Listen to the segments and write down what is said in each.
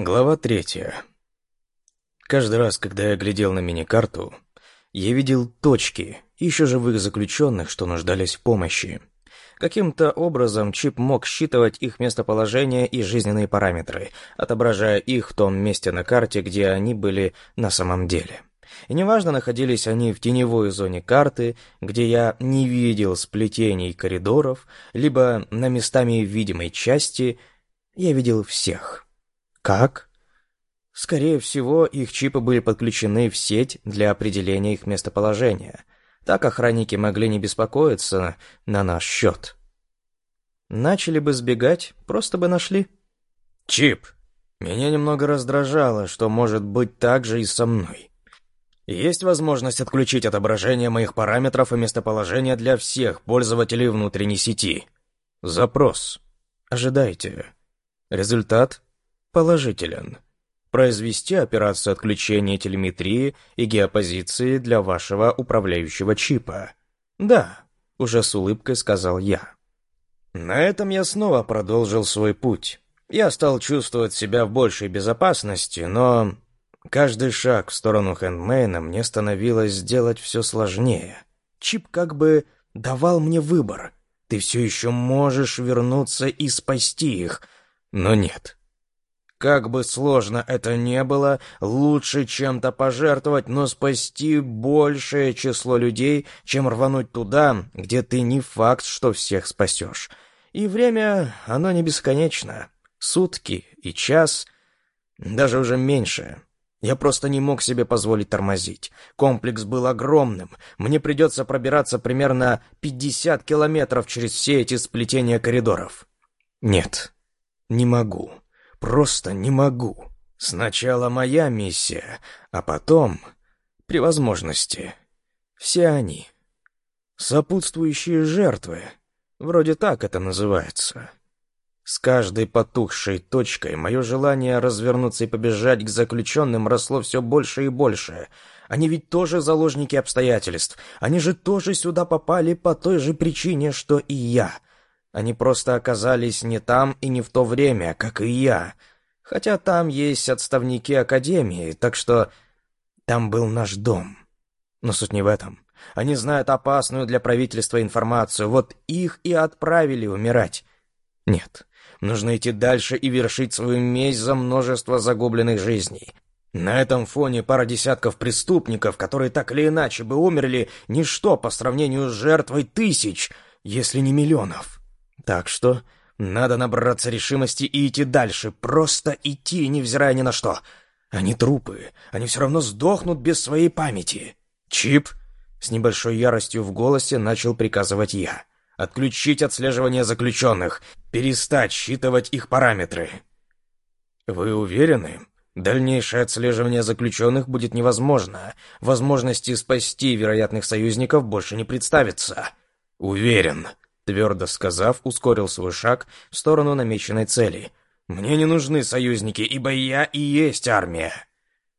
Глава третья. Каждый раз, когда я глядел на мини-карту, я видел точки, еще живых заключенных, что нуждались в помощи. Каким-то образом чип мог считывать их местоположение и жизненные параметры, отображая их в том месте на карте, где они были на самом деле. И неважно, находились они в теневой зоне карты, где я не видел сплетений коридоров, либо на местами видимой части, я видел всех. Как? Скорее всего, их чипы были подключены в сеть для определения их местоположения. Так охранники могли не беспокоиться на наш счет. Начали бы сбегать, просто бы нашли. Чип. Меня немного раздражало, что может быть так же и со мной. Есть возможность отключить отображение моих параметров и местоположения для всех пользователей внутренней сети. Запрос. Ожидайте. Результат положителен. Произвести операцию отключения телеметрии и геопозиции для вашего управляющего чипа. Да, уже с улыбкой сказал я. На этом я снова продолжил свой путь. Я стал чувствовать себя в большей безопасности, но каждый шаг в сторону Хэндмейна мне становилось сделать все сложнее. Чип как бы давал мне выбор. Ты все еще можешь вернуться и спасти их, но нет. Как бы сложно это не было, лучше чем-то пожертвовать, но спасти большее число людей, чем рвануть туда, где ты не факт, что всех спасешь. И время, оно не бесконечно. Сутки и час, даже уже меньше. Я просто не мог себе позволить тормозить. Комплекс был огромным. Мне придется пробираться примерно 50 километров через все эти сплетения коридоров. Нет, не могу. Просто не могу. Сначала моя миссия, а потом, при возможности, все они. Сопутствующие жертвы. Вроде так это называется. С каждой потухшей точкой мое желание развернуться и побежать к заключенным росло все больше и больше. Они ведь тоже заложники обстоятельств. Они же тоже сюда попали по той же причине, что и я — они просто оказались не там и не в то время, как и я. Хотя там есть отставники Академии, так что там был наш дом. Но суть не в этом. Они знают опасную для правительства информацию, вот их и отправили умирать. Нет, нужно идти дальше и вершить свою месть за множество загубленных жизней. На этом фоне пара десятков преступников, которые так или иначе бы умерли, ничто по сравнению с жертвой тысяч, если не миллионов. Так что надо набраться решимости и идти дальше, просто идти, невзирая ни на что. Они трупы, они все равно сдохнут без своей памяти. Чип, с небольшой яростью в голосе начал приказывать я. Отключить отслеживание заключенных, перестать считывать их параметры. Вы уверены? Дальнейшее отслеживание заключенных будет невозможно. Возможности спасти вероятных союзников больше не представится. Уверен. Твердо сказав, ускорил свой шаг в сторону намеченной цели. «Мне не нужны союзники, ибо я и есть армия!»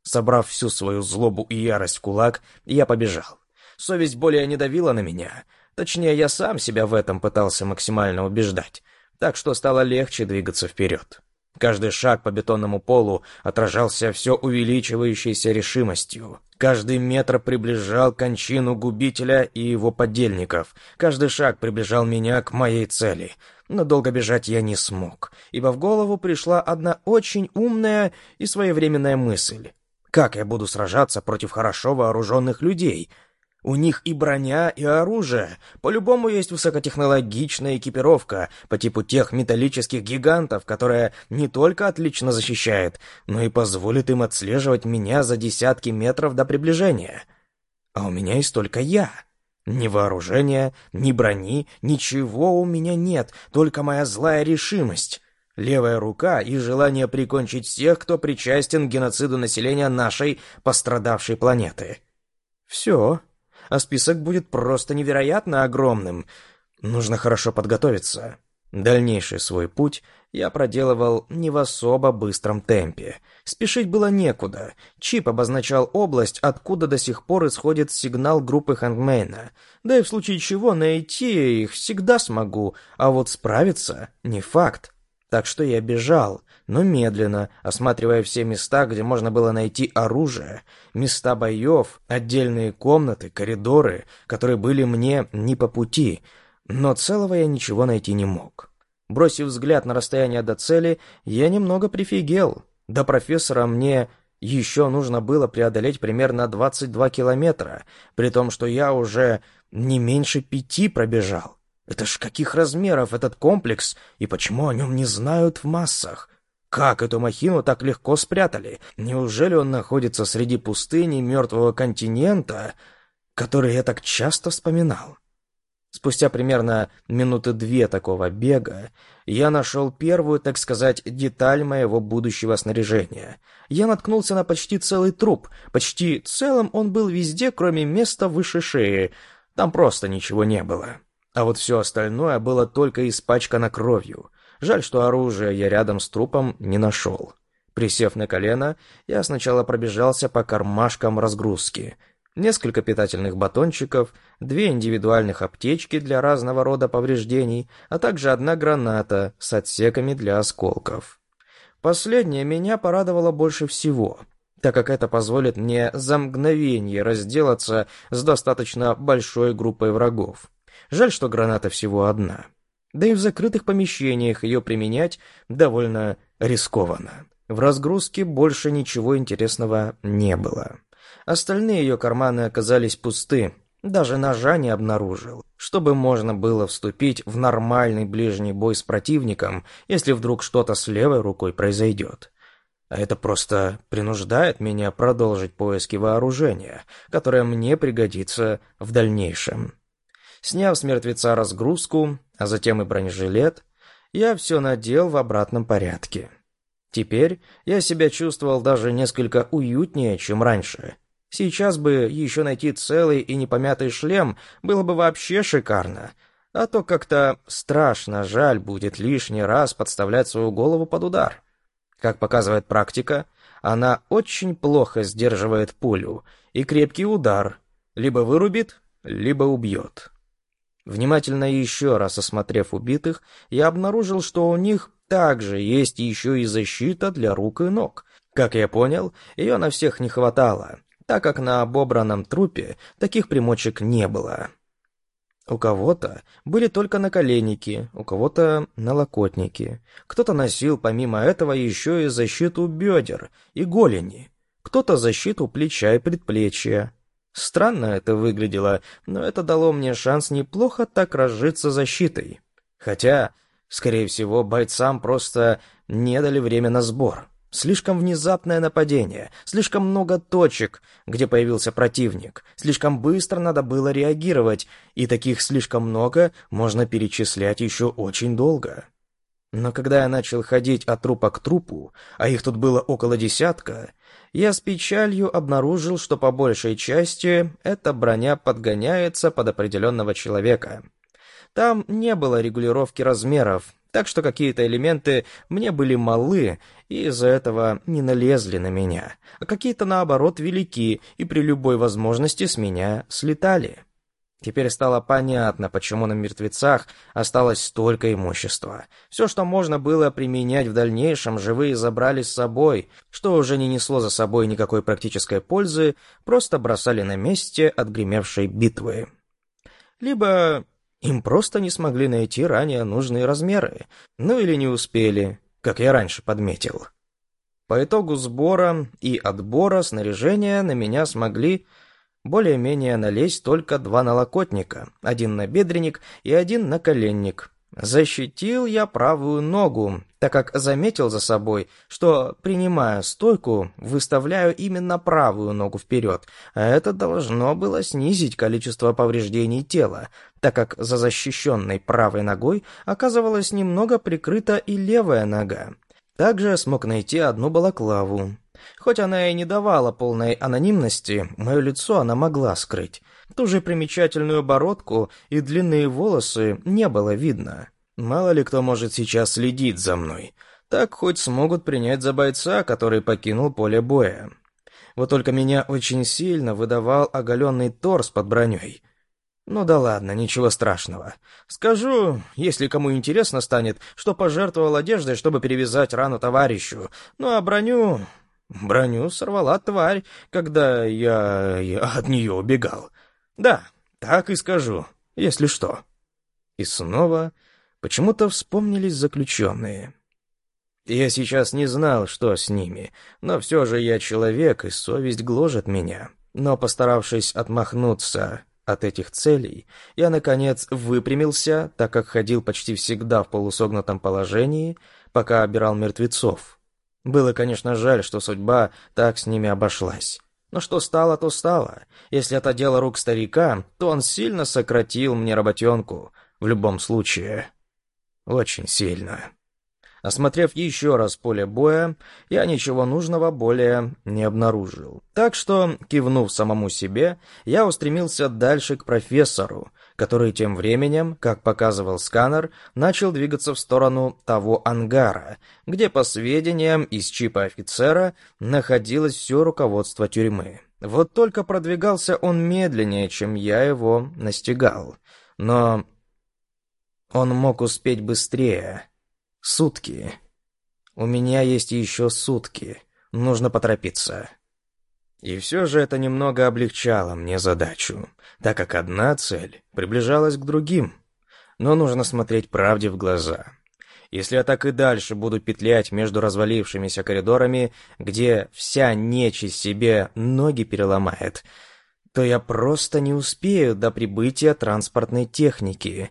Собрав всю свою злобу и ярость в кулак, я побежал. Совесть более не давила на меня. Точнее, я сам себя в этом пытался максимально убеждать. Так что стало легче двигаться вперед. Каждый шаг по бетонному полу отражался все увеличивающейся решимостью. Каждый метр приближал кончину губителя и его подельников. Каждый шаг приближал меня к моей цели. Но долго бежать я не смог, ибо в голову пришла одна очень умная и своевременная мысль. Как я буду сражаться против хорошо вооруженных людей — у них и броня, и оружие. По-любому есть высокотехнологичная экипировка по типу тех металлических гигантов, которая не только отлично защищает, но и позволит им отслеживать меня за десятки метров до приближения. А у меня есть только я. Ни вооружения, ни брони, ничего у меня нет, только моя злая решимость. Левая рука и желание прикончить всех, кто причастен к геноциду населения нашей пострадавшей планеты. Все а список будет просто невероятно огромным. Нужно хорошо подготовиться. Дальнейший свой путь я проделывал не в особо быстром темпе. Спешить было некуда. Чип обозначал область, откуда до сих пор исходит сигнал группы Хэнгмейна. Да и в случае чего найти их всегда смогу, а вот справиться — не факт. Так что я бежал, но медленно, осматривая все места, где можно было найти оружие, места боев, отдельные комнаты, коридоры, которые были мне не по пути, но целого я ничего найти не мог. Бросив взгляд на расстояние до цели, я немного прифигел. До профессора мне еще нужно было преодолеть примерно 22 километра, при том, что я уже не меньше пяти пробежал. Это ж каких размеров этот комплекс, и почему о нем не знают в массах? Как эту махину так легко спрятали? Неужели он находится среди пустыни мертвого континента, который я так часто вспоминал? Спустя примерно минуты две такого бега я нашел первую, так сказать, деталь моего будущего снаряжения. Я наткнулся на почти целый труп. Почти целым он был везде, кроме места выше шеи. Там просто ничего не было. А вот все остальное было только испачкано кровью. Жаль, что оружие я рядом с трупом не нашел. Присев на колено, я сначала пробежался по кармашкам разгрузки — несколько питательных батончиков, две индивидуальных аптечки для разного рода повреждений, а также одна граната с отсеками для осколков. Последнее меня порадовало больше всего, так как это позволит мне за мгновение разделаться с достаточно большой группой врагов. Жаль, что граната всего одна. Да и в закрытых помещениях ее применять довольно рискованно. В разгрузке больше ничего интересного не было. Остальные ее карманы оказались пусты. Даже ножа не обнаружил, чтобы можно было вступить в нормальный ближний бой с противником, если вдруг что-то с левой рукой произойдет. А это просто принуждает меня продолжить поиски вооружения, которое мне пригодится в дальнейшем. Сняв с мертвеца разгрузку, а затем и бронежилет, я все надел в обратном порядке. Теперь я себя чувствовал даже несколько уютнее, чем раньше, Сейчас бы еще найти целый и непомятый шлем было бы вообще шикарно. А то как-то страшно жаль будет лишний раз подставлять свою голову под удар. Как показывает практика, она очень плохо сдерживает пулю, и крепкий удар либо вырубит, либо убьет. Внимательно еще раз осмотрев убитых, я обнаружил, что у них также есть еще и защита для рук и ног. Как я понял, ее на всех не хватало, так как на обобранном трупе таких примочек не было. У кого-то были только наколенники, у кого-то налокотники. Кто-то носил помимо этого еще и защиту бедер и голени, кто-то защиту плеча и предплечья. Странно это выглядело, но это дало мне шанс неплохо так разжиться защитой. Хотя, скорее всего, бойцам просто не дали время на сбор. Слишком внезапное нападение, слишком много точек, где появился противник, слишком быстро надо было реагировать, и таких слишком много можно перечислять еще очень долго. Но когда я начал ходить от трупа к трупу, а их тут было около десятка, я с печалью обнаружил, что по большей части эта броня подгоняется под определенного человека. Там не было регулировки размеров, так что какие-то элементы мне были малы и из-за этого не налезли на меня, а какие-то, наоборот, велики и при любой возможности с меня слетали. Теперь стало понятно, почему на мертвецах осталось столько имущества. Все, что можно было применять в дальнейшем, живые забрали с собой, что уже не несло за собой никакой практической пользы, просто бросали на месте отгремевшей битвы. Либо им просто не смогли найти ранее нужные размеры, ну или не успели, как я раньше подметил. По итогу сбора и отбора снаряжения на меня смогли более-менее налезть только два налокотника, один набедренник и один наколенник. Защитил я правую ногу, так как заметил за собой, что, принимая стойку, выставляю именно правую ногу вперед, а это должно было снизить количество повреждений тела, так как за защищенной правой ногой оказывалась немного прикрыта и левая нога. Также смог найти одну балаклаву. Хоть она и не давала полной анонимности, мое лицо она могла скрыть. Ту же примечательную бородку и длинные волосы не было видно. Мало ли кто может сейчас следить за мной. Так хоть смогут принять за бойца, который покинул поле боя. Вот только меня очень сильно выдавал оголенный торс под броней. Ну да ладно, ничего страшного. Скажу, если кому интересно станет, что пожертвовал одеждой, чтобы перевязать рану товарищу. Ну а броню... Броню сорвала тварь, когда я, я от нее убегал. Да, так и скажу, если что. И снова почему-то вспомнились заключенные. Я сейчас не знал, что с ними, но все же я человек, и совесть гложет меня. Но, постаравшись отмахнуться от этих целей, я, наконец, выпрямился, так как ходил почти всегда в полусогнутом положении, пока обирал мертвецов. Было, конечно, жаль, что судьба так с ними обошлась. Но что стало, то стало. Если это дело рук старика, то он сильно сократил мне работенку. В любом случае, очень сильно. Осмотрев еще раз поле боя, я ничего нужного более не обнаружил. Так что, кивнув самому себе, я устремился дальше к профессору, который тем временем, как показывал сканер, начал двигаться в сторону того ангара, где, по сведениям из чипа офицера, находилось все руководство тюрьмы. Вот только продвигался он медленнее, чем я его настигал. Но он мог успеть быстрее. Сутки. У меня есть еще сутки. Нужно поторопиться. И все же это немного облегчало мне задачу, так как одна цель приближалась к другим. Но нужно смотреть правде в глаза. Если я так и дальше буду петлять между развалившимися коридорами, где вся нечисть себе ноги переломает, то я просто не успею до прибытия транспортной техники.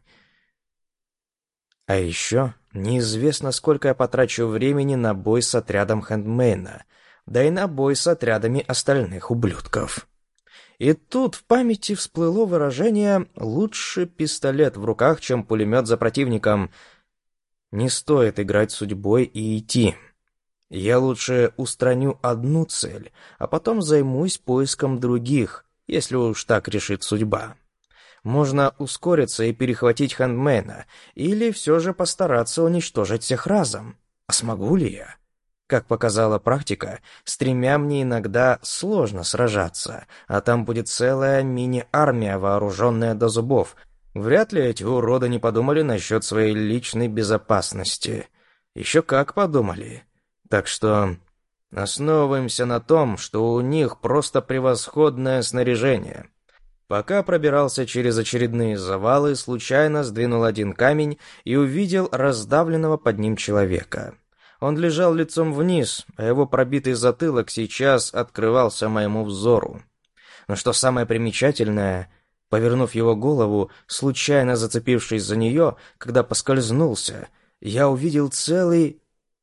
А еще Неизвестно, сколько я потрачу времени на бой с отрядом Хэндмейна, да и на бой с отрядами остальных ублюдков. И тут в памяти всплыло выражение «лучше пистолет в руках, чем пулемет за противником». Не стоит играть судьбой и идти. Я лучше устраню одну цель, а потом займусь поиском других, если уж так решит судьба. Можно ускориться и перехватить хендмена, или все же постараться уничтожить всех разом. А смогу ли я? Как показала практика, с тремя иногда сложно сражаться, а там будет целая мини-армия, вооруженная до зубов. Вряд ли эти уроды не подумали насчет своей личной безопасности. Еще как подумали. Так что основываемся на том, что у них просто превосходное снаряжение. Пока пробирался через очередные завалы, случайно сдвинул один камень и увидел раздавленного под ним человека. Он лежал лицом вниз, а его пробитый затылок сейчас открывался моему взору. Но что самое примечательное, повернув его голову, случайно зацепившись за нее, когда поскользнулся, я увидел целый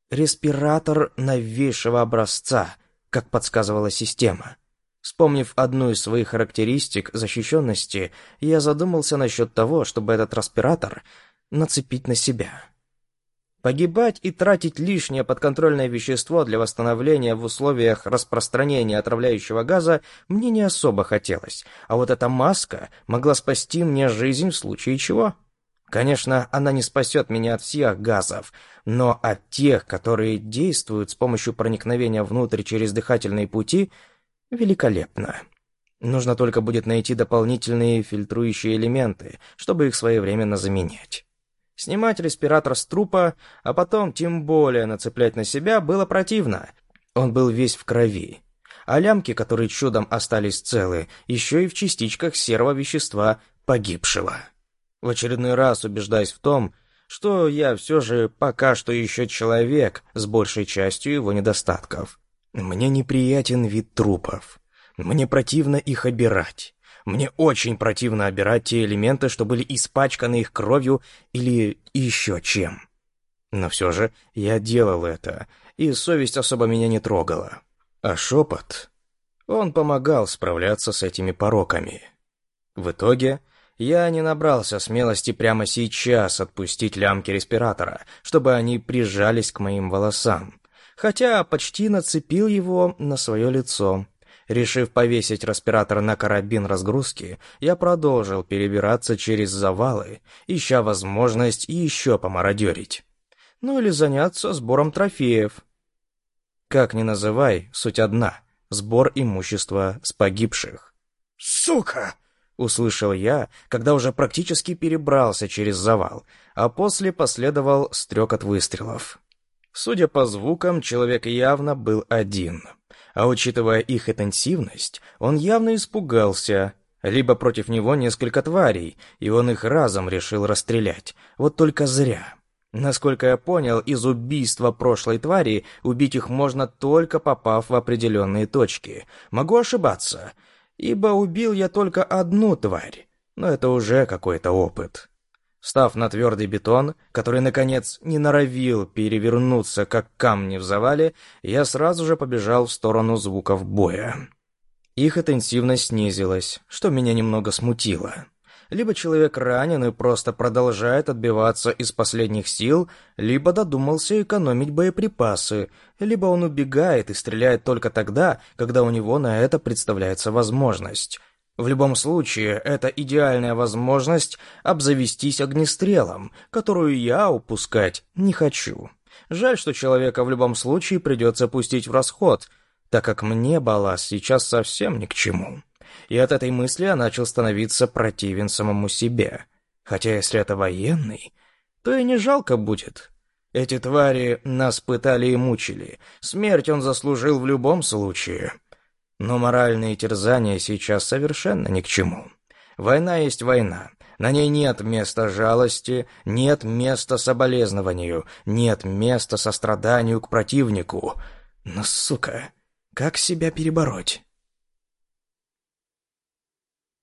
респиратор новейшего образца, как подсказывала система. Вспомнив одну из своих характеристик защищенности, я задумался насчет того, чтобы этот респиратор нацепить на себя. Погибать и тратить лишнее подконтрольное вещество для восстановления в условиях распространения отравляющего газа мне не особо хотелось, а вот эта маска могла спасти мне жизнь в случае чего. Конечно, она не спасет меня от всех газов, но от тех, которые действуют с помощью проникновения внутрь через дыхательные пути – Великолепно. Нужно только будет найти дополнительные фильтрующие элементы, чтобы их своевременно заменять. Снимать респиратор с трупа, а потом тем более нацеплять на себя, было противно. Он был весь в крови. А лямки, которые чудом остались целы, еще и в частичках серого вещества погибшего. В очередной раз убеждаясь в том, что я все же пока что еще человек с большей частью его недостатков. Мне неприятен вид трупов. Мне противно их обирать. Мне очень противно обирать те элементы, что были испачканы их кровью или еще чем. Но все же я делал это, и совесть особо меня не трогала. А шепот... Он помогал справляться с этими пороками. В итоге я не набрался смелости прямо сейчас отпустить лямки респиратора, чтобы они прижались к моим волосам хотя почти нацепил его на свое лицо. Решив повесить респиратор на карабин разгрузки, я продолжил перебираться через завалы, ища возможность еще помародерить. Ну или заняться сбором трофеев. Как ни называй, суть одна — сбор имущества с погибших. «Сука!» услышал я, когда уже практически перебрался через завал, а после последовал стрекот выстрелов. Судя по звукам, человек явно был один. А учитывая их интенсивность, он явно испугался. Либо против него несколько тварей, и он их разом решил расстрелять. Вот только зря. Насколько я понял, из убийства прошлой твари убить их можно только попав в определенные точки. Могу ошибаться, ибо убил я только одну тварь, но это уже какой-то опыт. Став на твердый бетон, который, наконец, не норовил перевернуться, как камни в завале, я сразу же побежал в сторону звуков боя. Их интенсивность снизилась, что меня немного смутило. Либо человек ранен и просто продолжает отбиваться из последних сил, либо додумался экономить боеприпасы, либо он убегает и стреляет только тогда, когда у него на это представляется возможность. В любом случае, это идеальная возможность обзавестись огнестрелом, которую я упускать не хочу. Жаль, что человека в любом случае придется пустить в расход, так как мне балласт сейчас совсем ни к чему и от этой мысли я начал становиться противен самому себе. Хотя если это военный, то и не жалко будет. Эти твари нас пытали и мучили. Смерть он заслужил в любом случае. Но моральные терзания сейчас совершенно ни к чему. Война есть война. На ней нет места жалости, нет места соболезнованию, нет места состраданию к противнику. Но, сука, как себя перебороть?